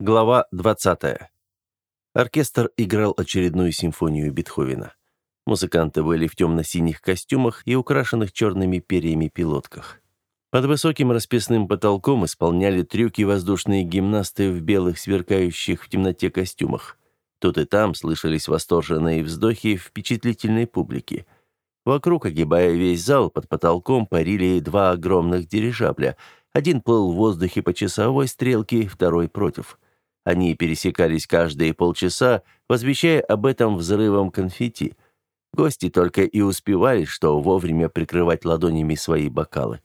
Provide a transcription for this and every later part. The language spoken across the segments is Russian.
Глава 20. Оркестр играл очередную симфонию Бетховена. Музыканты были в темно-синих костюмах и украшенных черными перьями пилотках. Под высоким расписным потолком исполняли трюки воздушные гимнасты в белых, сверкающих в темноте костюмах. Тут и там слышались восторженные вздохи впечатлительной публики. Вокруг, огибая весь зал, под потолком парили два огромных дирижабля. Один плыл в воздухе по часовой стрелке, второй против – они пересекались каждые полчаса, возвещая об этом взрывом конфетти. Гости только и успевали, что вовремя прикрывать ладонями свои бокалы.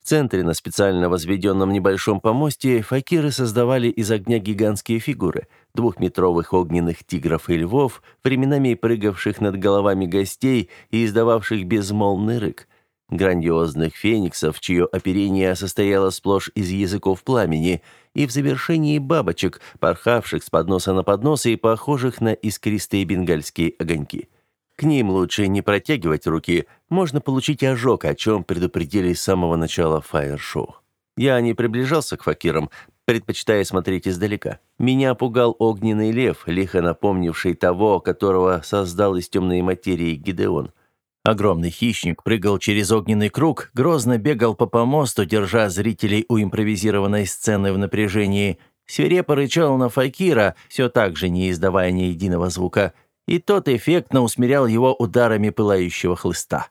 В центре, на специально возведенном небольшом помосте, факиры создавали из огня гигантские фигуры – двухметровых огненных тигров и львов, временами прыгавших над головами гостей и издававших безмолвный рык – грандиозных фениксов, чье оперение состояло сплошь из языков пламени, и в завершении бабочек, порхавших с подноса на поднос и похожих на искристые бенгальские огоньки. К ним лучше не протягивать руки, можно получить ожог, о чем предупредили с самого начала фаер-шоу. Я не приближался к факирам, предпочитая смотреть издалека. Меня пугал огненный лев, лихо напомнивший того, которого создал из темной материи Гидеон – Огромный хищник прыгал через огненный круг, грозно бегал по помосту, держа зрителей у импровизированной сцены в напряжении, свирепо рычал на Факира, все так же не издавая ни единого звука, и тот эффектно усмирял его ударами пылающего хлыста.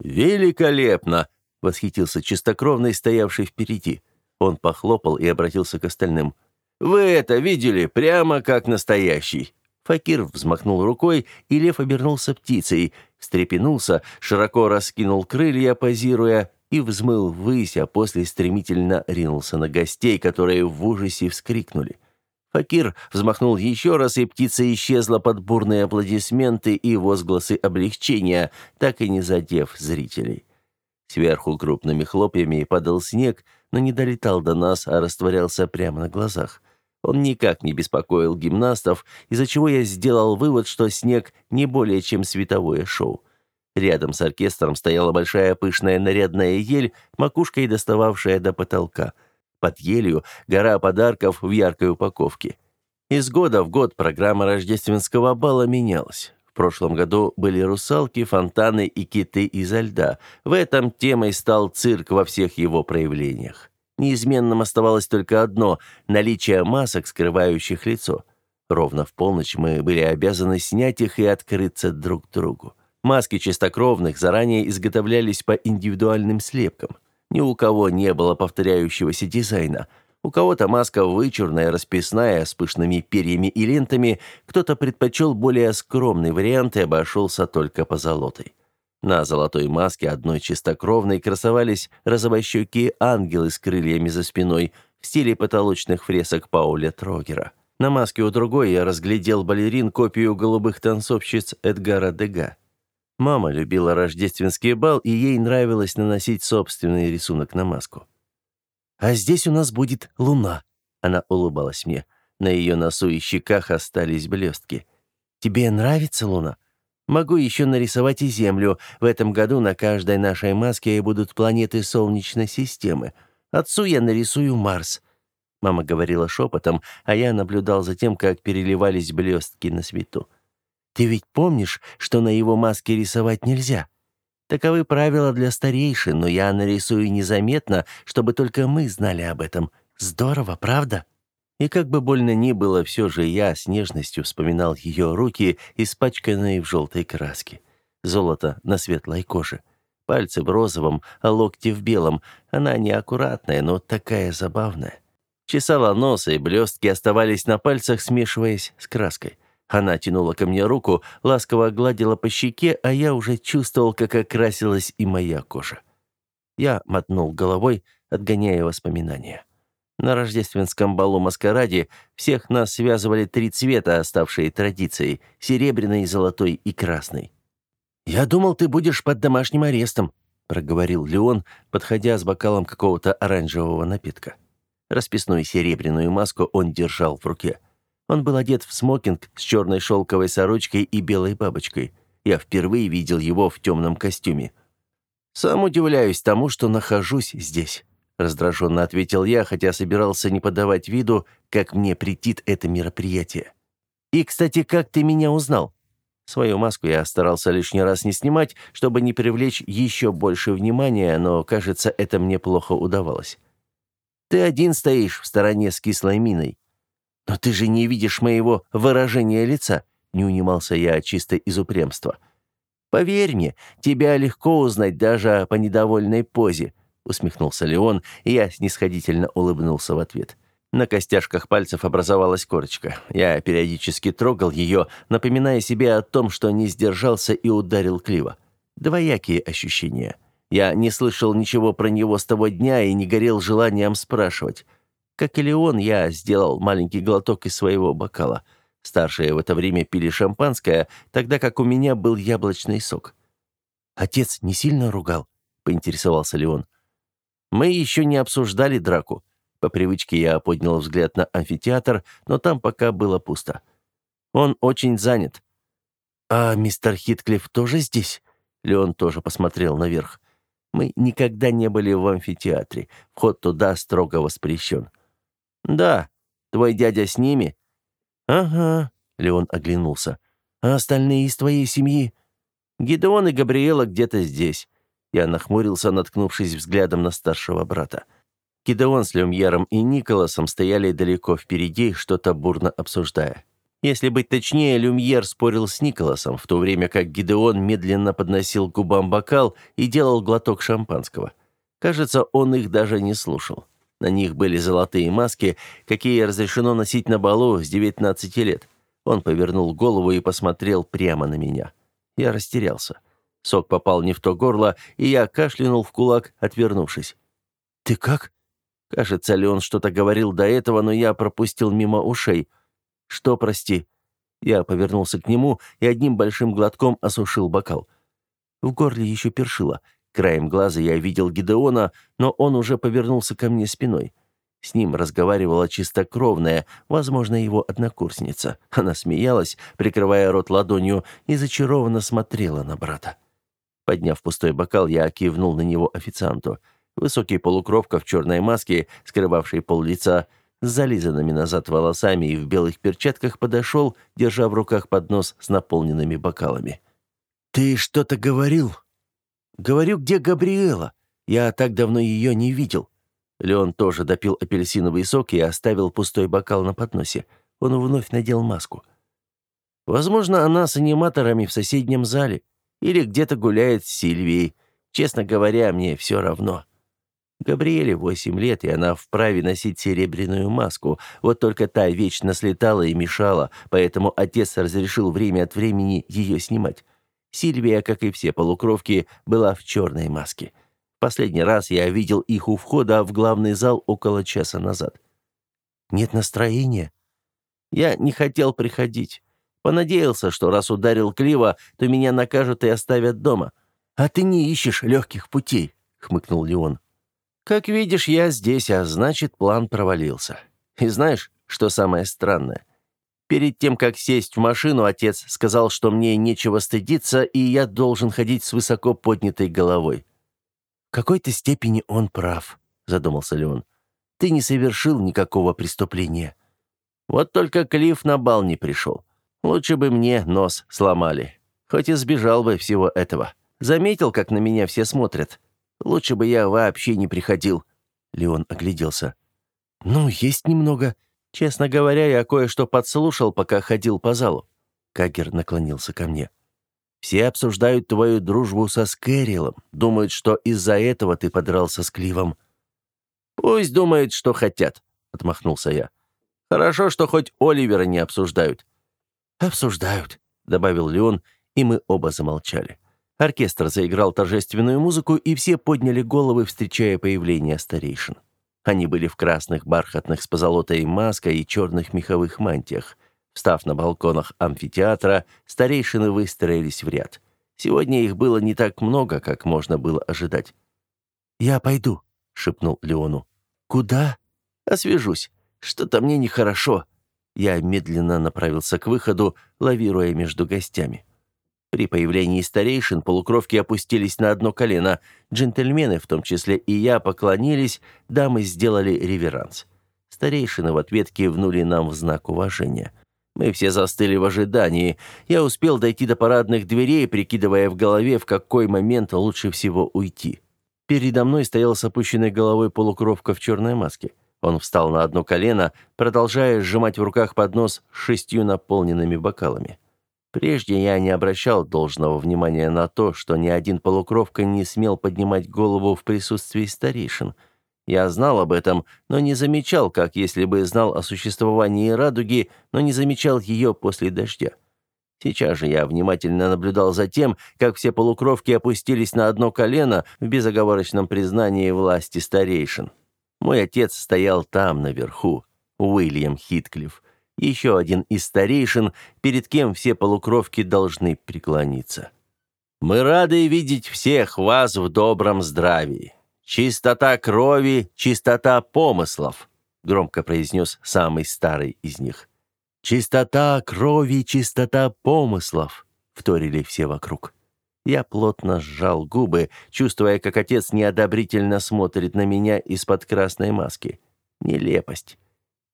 «Великолепно!» — восхитился чистокровный, стоявший впереди. Он похлопал и обратился к остальным. «Вы это видели? Прямо как настоящий!» Факир взмахнул рукой, и лев обернулся птицей, встрепенулся, широко раскинул крылья, позируя, и взмыл ввысь, а после стремительно ринулся на гостей, которые в ужасе вскрикнули. Факир взмахнул еще раз, и птица исчезла под бурные аплодисменты и возгласы облегчения, так и не задев зрителей. Сверху крупными хлопьями падал снег, но не долетал до нас, а растворялся прямо на глазах. Он никак не беспокоил гимнастов, из-за чего я сделал вывод, что снег не более чем световое шоу. Рядом с оркестром стояла большая пышная нарядная ель, макушкой достававшая до потолка. Под елью гора подарков в яркой упаковке. Из года в год программа рождественского бала менялась. В прошлом году были русалки, фонтаны и киты изо льда. В этом темой стал цирк во всех его проявлениях. Неизменным оставалось только одно – наличие масок, скрывающих лицо. Ровно в полночь мы были обязаны снять их и открыться друг другу. Маски чистокровных заранее изготовлялись по индивидуальным слепкам. Ни у кого не было повторяющегося дизайна. У кого-то маска вычурная, расписная, с пышными перьями и лентами, кто-то предпочел более скромный вариант и обошелся только позолотой. На золотой маске одной чистокровной красовались розовощекие ангелы с крыльями за спиной в стиле потолочных фресок Пауля Трогера. На маске у другой я разглядел балерин копию голубых танцовщиц Эдгара Дега. Мама любила рождественский бал, и ей нравилось наносить собственный рисунок на маску. «А здесь у нас будет луна», — она улыбалась мне. На ее носу и щеках остались блестки. «Тебе нравится луна?» Могу еще нарисовать и Землю. В этом году на каждой нашей маске будут планеты Солнечной системы. Отцу я нарисую Марс». Мама говорила шепотом, а я наблюдал за тем, как переливались блестки на свету. «Ты ведь помнишь, что на его маске рисовать нельзя? Таковы правила для старейшин, но я нарисую незаметно, чтобы только мы знали об этом. Здорово, правда?» И как бы больно ни было, все же я с нежностью вспоминал ее руки, испачканные в желтой краске. Золото на светлой коже. Пальцы в розовом, а локти в белом. Она неаккуратная, но такая забавная. Чесала нос, и блестки оставались на пальцах, смешиваясь с краской. Она тянула ко мне руку, ласково гладила по щеке, а я уже чувствовал, как окрасилась и моя кожа. Я мотнул головой, отгоняя воспоминания. На рождественском балу-маскараде всех нас связывали три цвета, оставшие традицией – серебряный, золотой и красный. «Я думал, ты будешь под домашним арестом», – проговорил Леон, подходя с бокалом какого-то оранжевого напитка. Расписную серебряную маску он держал в руке. Он был одет в смокинг с черной шелковой сорочкой и белой бабочкой. Я впервые видел его в темном костюме. Сам удивляюсь тому, что нахожусь здесь. — раздраженно ответил я, хотя собирался не подавать виду, как мне претит это мероприятие. «И, кстати, как ты меня узнал?» Свою маску я старался лишний раз не снимать, чтобы не привлечь еще больше внимания, но, кажется, это мне плохо удавалось. «Ты один стоишь в стороне с кислой миной. Но ты же не видишь моего выражения лица», — не унимался я чисто из упрямства. «Поверь мне, тебя легко узнать даже по недовольной позе», — усмехнулся Леон, и я снисходительно улыбнулся в ответ. На костяшках пальцев образовалась корочка. Я периодически трогал ее, напоминая себе о том, что не сдержался и ударил Клива. Двоякие ощущения. Я не слышал ничего про него с того дня и не горел желанием спрашивать. Как и Леон, я сделал маленький глоток из своего бокала. Старшие в это время пили шампанское, тогда как у меня был яблочный сок. «Отец не сильно ругал?» — поинтересовался Леон. Мы еще не обсуждали драку. По привычке я поднял взгляд на амфитеатр, но там пока было пусто. Он очень занят. «А мистер Хитклифф тоже здесь?» Леон тоже посмотрел наверх. «Мы никогда не были в амфитеатре. Вход туда строго воспрещен». «Да. Твой дядя с ними?» «Ага», — Леон оглянулся. «А остальные из твоей семьи?» «Гидеон и Габриэла где-то здесь. Я нахмурился, наткнувшись взглядом на старшего брата. Кидеон с Люмьером и Николасом стояли далеко впереди, что-то бурно обсуждая. Если быть точнее, Люмьер спорил с Николасом, в то время как Гидеон медленно подносил к губам бокал и делал глоток шампанского. Кажется, он их даже не слушал. На них были золотые маски, какие разрешено носить на балу с 19 лет. Он повернул голову и посмотрел прямо на меня. Я растерялся. Сок попал не в то горло, и я кашлянул в кулак, отвернувшись. «Ты как?» Кажется ли он что-то говорил до этого, но я пропустил мимо ушей. «Что, прости?» Я повернулся к нему и одним большим глотком осушил бокал. В горле еще першило. Краем глаза я видел Гидеона, но он уже повернулся ко мне спиной. С ним разговаривала чистокровная, возможно, его однокурсница. Она смеялась, прикрывая рот ладонью, и зачарованно смотрела на брата. Подняв пустой бокал, я кивнул на него официанту. Высокий полукровка в черной маске, скрывавший пол лица, с зализанными назад волосами и в белых перчатках подошел, держа в руках поднос с наполненными бокалами. «Ты что-то говорил?» «Говорю, где Габриэла? Я так давно ее не видел». Леон тоже допил апельсиновый сок и оставил пустой бокал на подносе. Он вновь надел маску. «Возможно, она с аниматорами в соседнем зале. Или где-то гуляет с Сильвией. Честно говоря, мне все равно. Габриэле восемь лет, и она вправе носить серебряную маску. Вот только та вечно слетала и мешала, поэтому отец разрешил время от времени ее снимать. Сильвия, как и все полукровки, была в черной маске. Последний раз я видел их у входа в главный зал около часа назад. Нет настроения. Я не хотел приходить. Понадеялся, что раз ударил Клива, то меня накажут и оставят дома. А ты не ищешь легких путей, хмыкнул Леон. Как видишь, я здесь, а значит, план провалился. И знаешь, что самое странное? Перед тем, как сесть в машину, отец сказал, что мне нечего стыдиться, и я должен ходить с высоко поднятой головой. В какой-то степени он прав, задумался Леон. Ты не совершил никакого преступления. Вот только Клифф на бал не пришел. Лучше бы мне нос сломали. Хоть и сбежал бы всего этого. Заметил, как на меня все смотрят. Лучше бы я вообще не приходил». Леон огляделся. «Ну, есть немного. Честно говоря, я кое-что подслушал, пока ходил по залу». Кагер наклонился ко мне. «Все обсуждают твою дружбу со Скэрилом. Думают, что из-за этого ты подрался с Кливом». «Пусть думают, что хотят», — отмахнулся я. «Хорошо, что хоть Оливера не обсуждают. «Обсуждают», — добавил Леон, и мы оба замолчали. Оркестр заиграл торжественную музыку, и все подняли головы, встречая появление старейшин. Они были в красных бархатных с позолотой маской и черных меховых мантиях. Встав на балконах амфитеатра, старейшины выстроились в ряд. Сегодня их было не так много, как можно было ожидать. «Я пойду», — шепнул Леону. «Куда?» «Освежусь. Что-то мне нехорошо», я медленно направился к выходу, лавируя между гостями. При появлении старейшин полукровки опустились на одно колено. Джентльмены, в том числе и я, поклонились, дамы сделали реверанс. Старейшины в ответ кивнули нам в знак уважения. Мы все застыли в ожидании. Я успел дойти до парадных дверей, прикидывая в голове, в какой момент лучше всего уйти. Передо мной стоял с опущенной головой полукровка в черной маске. Он встал на одно колено, продолжая сжимать в руках поднос с шестью наполненными бокалами. Прежде я не обращал должного внимания на то, что ни один полукровка не смел поднимать голову в присутствии старейшин – я знал об этом, но не замечал, как если бы знал о существовании радуги, но не замечал ее после дождя. Сейчас же я внимательно наблюдал за тем, как все полукровки опустились на одно колено в безоговорочном признании власти старейшин. Мой отец стоял там, наверху, Уильям Хитклифф, еще один из старейшин, перед кем все полукровки должны преклониться. «Мы рады видеть всех вас в добром здравии. «Чистота крови, чистота помыслов», — громко произнес самый старый из них. «Чистота крови, чистота помыслов», — вторили все вокруг. Я плотно сжал губы, чувствуя, как отец неодобрительно смотрит на меня из-под красной маски. Нелепость.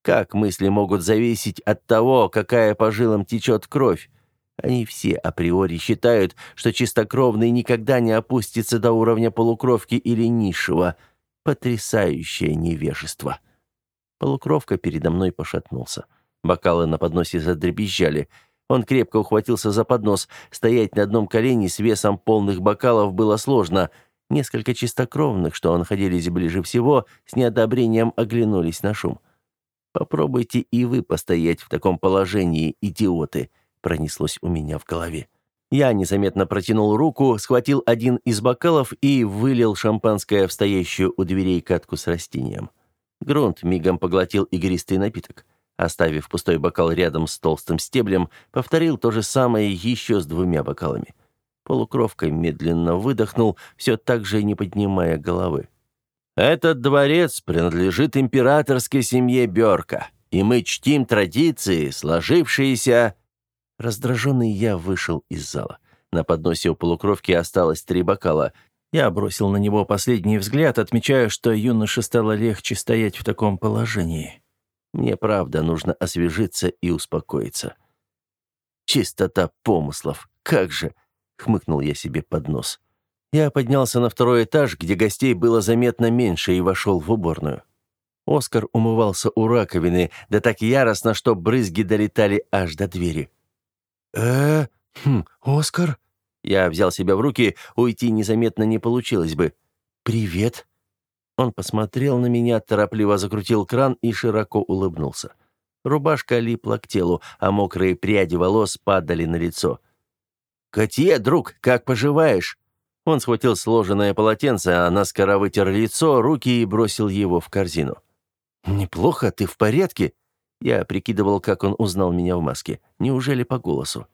Как мысли могут зависеть от того, какая по жилам течет кровь? Они все априори считают, что чистокровный никогда не опустится до уровня полукровки или низшего. Потрясающее невежество. Полукровка передо мной пошатнулся. Бокалы на подносе задребезжали. Он крепко ухватился за поднос. Стоять на одном колене с весом полных бокалов было сложно. Несколько чистокровных, что находились ближе всего, с неодобрением оглянулись на шум. «Попробуйте и вы постоять в таком положении, идиоты!» пронеслось у меня в голове. Я незаметно протянул руку, схватил один из бокалов и вылил шампанское в стоящую у дверей катку с растением. Грунт мигом поглотил игристый напиток. Оставив пустой бокал рядом с толстым стеблем, повторил то же самое еще с двумя бокалами. Полукровкой медленно выдохнул, все так же не поднимая головы. «Этот дворец принадлежит императорской семье Бёрка, и мы чтим традиции, сложившиеся Раздраженный я вышел из зала. На подносе у полукровки осталось три бокала. Я бросил на него последний взгляд, отмечая, что юноше стало легче стоять в таком положении. Мне, правда, нужно освежиться и успокоиться. «Чистота помыслов! Как же!» — хмыкнул я себе под нос. Я поднялся на второй этаж, где гостей было заметно меньше, и вошел в уборную. Оскар умывался у раковины, да так яростно, что брызги долетали аж до двери э хм, Оскар?» Я взял себя в руки, уйти незаметно не получилось бы. «Привет». Он посмотрел на меня, торопливо закрутил кран и широко улыбнулся. Рубашка липла к телу, а мокрые пряди волос падали на лицо. «Котье, друг, как поживаешь?» Он схватил сложенное полотенце, а наскоро вытер лицо, руки и бросил его в корзину. «Неплохо, ты в порядке?» Я прикидывал, как он узнал меня в маске. Неужели по голосу?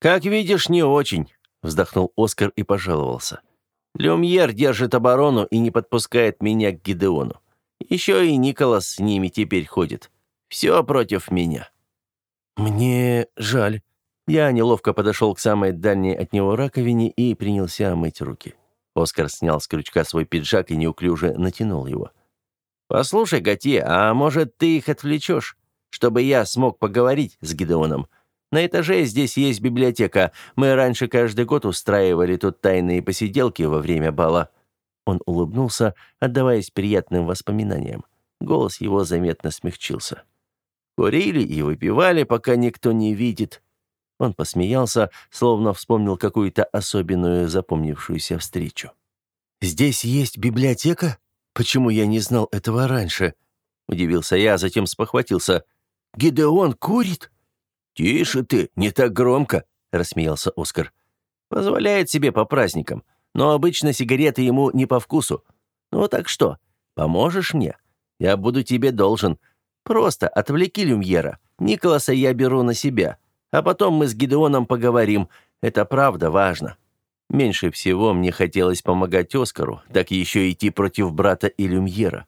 «Как видишь, не очень», — вздохнул Оскар и пожаловался. «Люмьер держит оборону и не подпускает меня к Гидеону. Еще и Николас с ними теперь ходит. Все против меня». «Мне жаль». Я неловко подошел к самой дальней от него раковине и принялся мыть руки. Оскар снял с крючка свой пиджак и неуклюже натянул его. «Послушай, Готье, а может, ты их отвлечешь? чтобы я смог поговорить с Гидеоном. На этаже здесь есть библиотека. Мы раньше каждый год устраивали тут тайные посиделки во время бала». Он улыбнулся, отдаваясь приятным воспоминаниям. Голос его заметно смягчился. «Курили и выпивали, пока никто не видит». Он посмеялся, словно вспомнил какую-то особенную запомнившуюся встречу. «Здесь есть библиотека? Почему я не знал этого раньше?» Удивился я, затем спохватился. Гидеон курит?» «Тише ты, не так громко», — рассмеялся Оскар. «Позволяет себе по праздникам, но обычно сигареты ему не по вкусу. Ну так что, поможешь мне? Я буду тебе должен. Просто отвлеки Люмьера. Николаса я беру на себя. А потом мы с Гидеоном поговорим. Это правда важно». Меньше всего мне хотелось помогать Оскару, так еще идти против брата и Люмьера.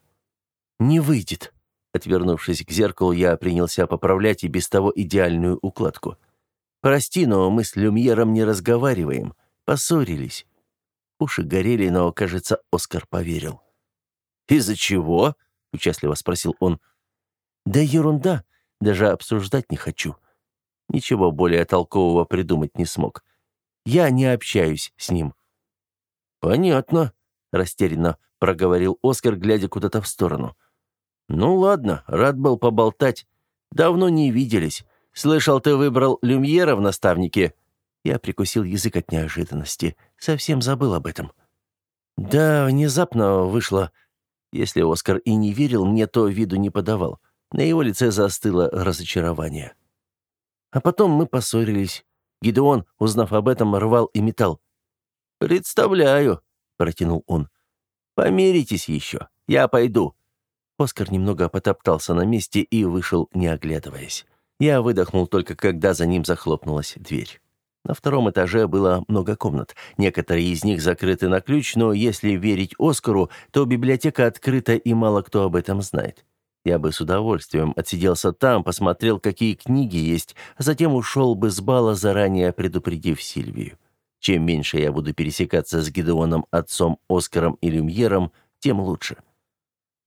«Не выйдет», Отвернувшись к зеркалу, я принялся поправлять и без того идеальную укладку. Прости, но мы с Люмьером не разговариваем. Поссорились». Уши горели, но, кажется, Оскар поверил. «Из-за чего?» — участливо спросил он. «Да ерунда. Даже обсуждать не хочу». Ничего более толкового придумать не смог. Я не общаюсь с ним. «Понятно», — растерянно проговорил Оскар, глядя куда-то в сторону. «Ну ладно, рад был поболтать. Давно не виделись. Слышал, ты выбрал Люмьера в наставнике?» Я прикусил язык от неожиданности. Совсем забыл об этом. «Да, внезапно вышло. Если Оскар и не верил мне, то виду не подавал. На его лице застыло разочарование. А потом мы поссорились. Гидеон, узнав об этом, рвал и метал. «Представляю», — протянул он. «Помиритесь еще. Я пойду». Оскар немного потоптался на месте и вышел, не оглядываясь. Я выдохнул только, когда за ним захлопнулась дверь. На втором этаже было много комнат. Некоторые из них закрыты на ключ, но если верить Оскару, то библиотека открыта и мало кто об этом знает. Я бы с удовольствием отсиделся там, посмотрел, какие книги есть, а затем ушел бы с бала, заранее предупредив Сильвию. Чем меньше я буду пересекаться с Гидеоном, отцом, Оскаром и Люмьером, тем лучше.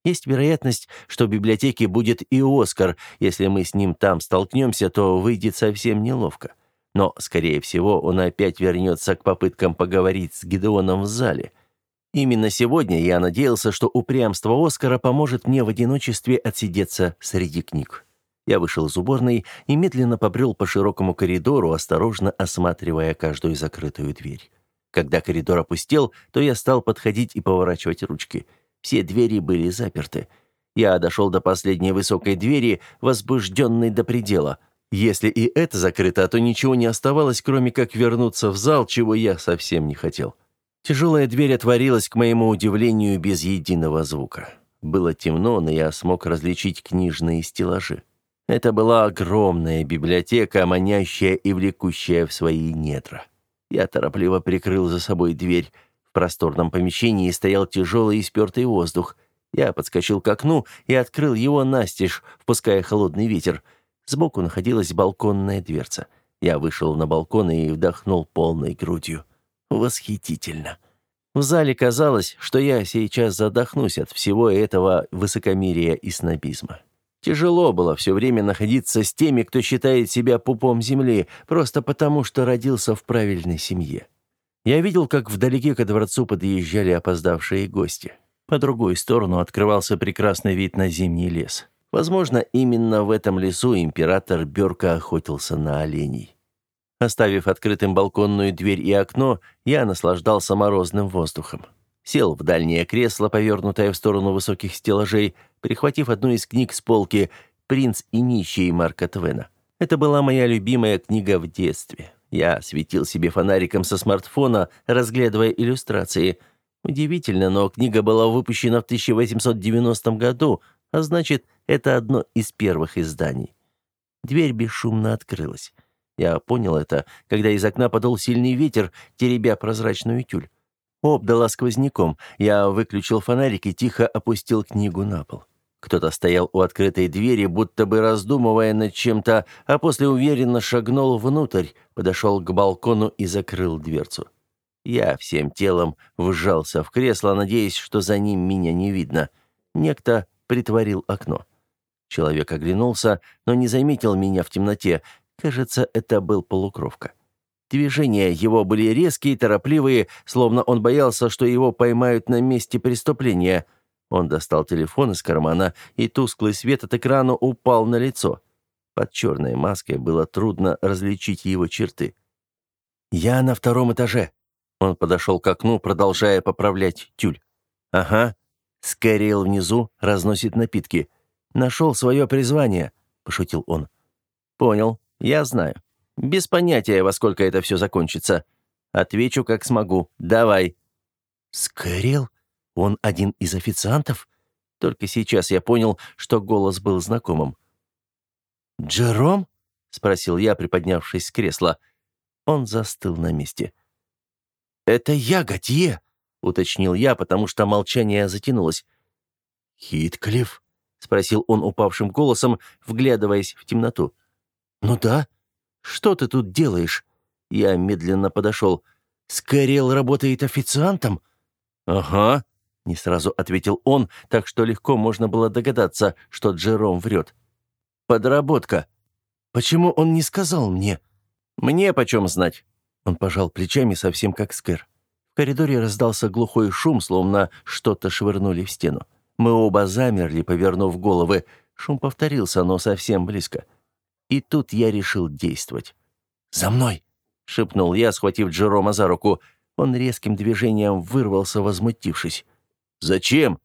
Есть вероятность, что в библиотеке будет и Оскар. Если мы с ним там столкнемся, то выйдет совсем неловко. Но, скорее всего, он опять вернется к попыткам поговорить с Гидеоном в зале. Именно сегодня я надеялся, что упрямство Оскара поможет мне в одиночестве отсидеться среди книг. Я вышел из уборной и медленно побрел по широкому коридору, осторожно осматривая каждую закрытую дверь. Когда коридор опустел, то я стал подходить и поворачивать ручки. Все двери были заперты. Я дошел до последней высокой двери, возбужденной до предела — если и это закрыто, то ничего не оставалось, кроме как вернуться в зал, чего я совсем не хотел. Тяжелая дверь отворилась, к моему удивлению, без единого звука. Было темно, но я смог различить книжные стеллажи. Это была огромная библиотека, манящая и влекущая в свои недра. Я торопливо прикрыл за собой дверь. В просторном помещении стоял тяжелый и спертый воздух. Я подскочил к окну и открыл его настежь, впуская холодный ветер — Сбоку находилась балконная дверца. Я вышел на балкон и вдохнул полной грудью. Восхитительно. В зале казалось, что я сейчас задохнусь от всего этого высокомерия и снобизма. Тяжело было все время находиться с теми, кто считает себя пупом земли, просто потому, что родился в правильной семье. Я видел, как вдалеке ко дворцу подъезжали опоздавшие гости. По другую сторону открывался прекрасный вид на зимний лес. Возможно, именно в этом лесу император Бёрка охотился на оленей. Оставив открытым балконную дверь и окно, я наслаждался морозным воздухом. Сел в дальнее кресло, повернутое в сторону высоких стеллажей, прихватив одну из книг с полки «Принц и нищий» Марка Твена. Это была моя любимая книга в детстве. Я светил себе фонариком со смартфона, разглядывая иллюстрации. Удивительно, но книга была выпущена в 1890 году, а значит, это одно из первых изданий. Дверь бесшумно открылась. Я понял это, когда из окна подул сильный ветер, теребя прозрачную тюль. Обдала сквозняком. Я выключил фонарик и тихо опустил книгу на пол. Кто-то стоял у открытой двери, будто бы раздумывая над чем-то, а после уверенно шагнул внутрь, подошел к балкону и закрыл дверцу. Я всем телом вжался в кресло, надеясь, что за ним меня не видно. Некто притворил окно. Человек оглянулся, но не заметил меня в темноте. Кажется, это был полукровка. Движения его были резкие, торопливые, словно он боялся, что его поймают на месте преступления. Он достал телефон из кармана, и тусклый свет от экрана упал на лицо. Под черной маской было трудно различить его черты. «Я на втором этаже». Он подошел к окну, продолжая поправлять тюль. «Ага, Скорел внизу разносит напитки. Нашел свое призвание», — пошутил он. «Понял, я знаю. Без понятия, во сколько это все закончится. Отвечу, как смогу. Давай». «Скорел? Он один из официантов?» Только сейчас я понял, что голос был знакомым. «Джером?» — спросил я, приподнявшись с кресла. Он застыл на месте. «Это я, Готье!» — уточнил я, потому что молчание затянулось. «Хитклифф?» — спросил он упавшим голосом, вглядываясь в темноту. «Ну да. «Что ты тут делаешь?» Я медленно подошел. «Скорел работает официантом?» «Ага», — не сразу ответил он, так что легко можно было догадаться, что Джером врет. «Подработка. Почему он не сказал мне?» «Мне почем знать?» Он пожал плечами совсем как Скэр. В коридоре раздался глухой шум, словно что-то швырнули в стену. Мы оба замерли, повернув головы. Шум повторился, но совсем близко. И тут я решил действовать. «За мной!» — шепнул я, схватив Джерома за руку. Он резким движением вырвался, возмутившись. «Зачем?»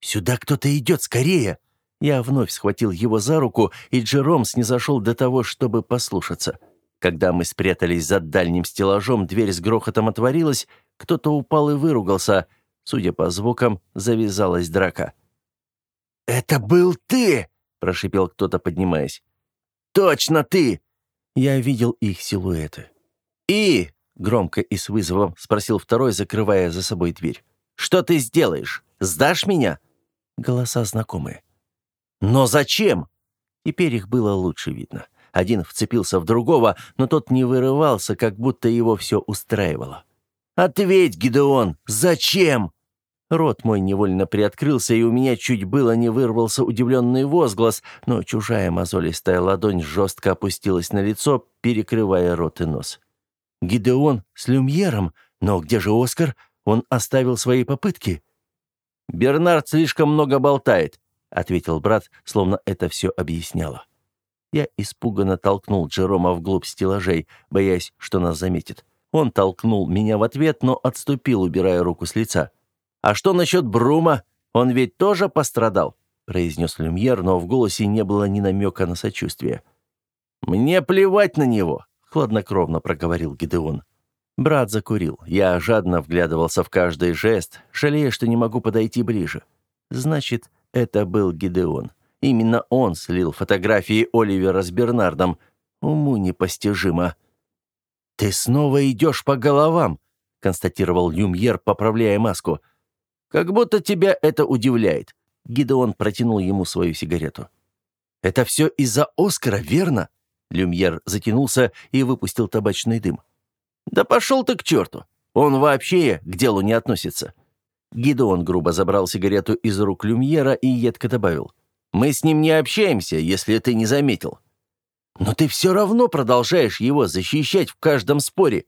«Сюда кто-то идет, скорее!» Я вновь схватил его за руку, и Джером снизошел до того, чтобы послушаться. Когда мы спрятались за дальним стеллажом, дверь с грохотом отворилась, кто-то упал и выругался. Судя по звукам, завязалась драка. «Это был ты!» — прошипел кто-то, поднимаясь. «Точно ты!» Я видел их силуэты. «И?» — громко и с вызовом спросил второй, закрывая за собой дверь. «Что ты сделаешь? Сдашь меня?» Голоса знакомые. «Но зачем?» Теперь их было лучше видно. Один вцепился в другого, но тот не вырывался, как будто его все устраивало. «Ответь, Гидеон, зачем?» Рот мой невольно приоткрылся, и у меня чуть было не вырвался удивленный возглас, но чужая мозолистая ладонь жестко опустилась на лицо, перекрывая рот и нос. «Гидеон с Люмьером? Но где же Оскар? Он оставил свои попытки». «Бернард слишком много болтает», — ответил брат, словно это все объясняло. Я испуганно толкнул Джерома вглубь стеллажей, боясь, что нас заметит. Он толкнул меня в ответ, но отступил, убирая руку с лица. «А что насчет Брума? Он ведь тоже пострадал?» произнес Люмьер, но в голосе не было ни намека на сочувствие. «Мне плевать на него», — хладнокровно проговорил Гидеон. Брат закурил. Я жадно вглядывался в каждый жест, жалея, что не могу подойти ближе. Значит, это был Гидеон. Именно он слил фотографии Оливера с Бернардом. Уму непостижимо. «Ты снова идешь по головам», — констатировал Люмьер, поправляя маску. «Как будто тебя это удивляет». Гидеон протянул ему свою сигарету. «Это все из-за Оскара, верно?» Люмьер затянулся и выпустил табачный дым. «Да пошел ты к черту! Он вообще к делу не относится». Гидеон грубо забрал сигарету из рук Люмьера и едко добавил. «Мы с ним не общаемся, если ты не заметил». «Но ты все равно продолжаешь его защищать в каждом споре».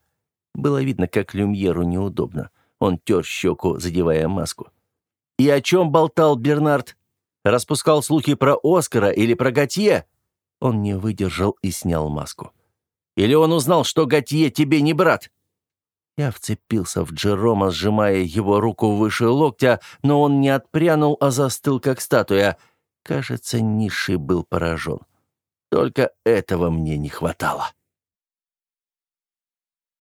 Было видно, как Люмьеру неудобно. Он тер щеку, задевая маску. «И о чем болтал Бернард? Распускал слухи про Оскара или про Готье?» Он не выдержал и снял маску. «Или он узнал, что Готье тебе не брат?» Я вцепился в Джерома, сжимая его руку выше локтя, но он не отпрянул, а застыл, как статуя. Кажется, Ниши был поражен. Только этого мне не хватало.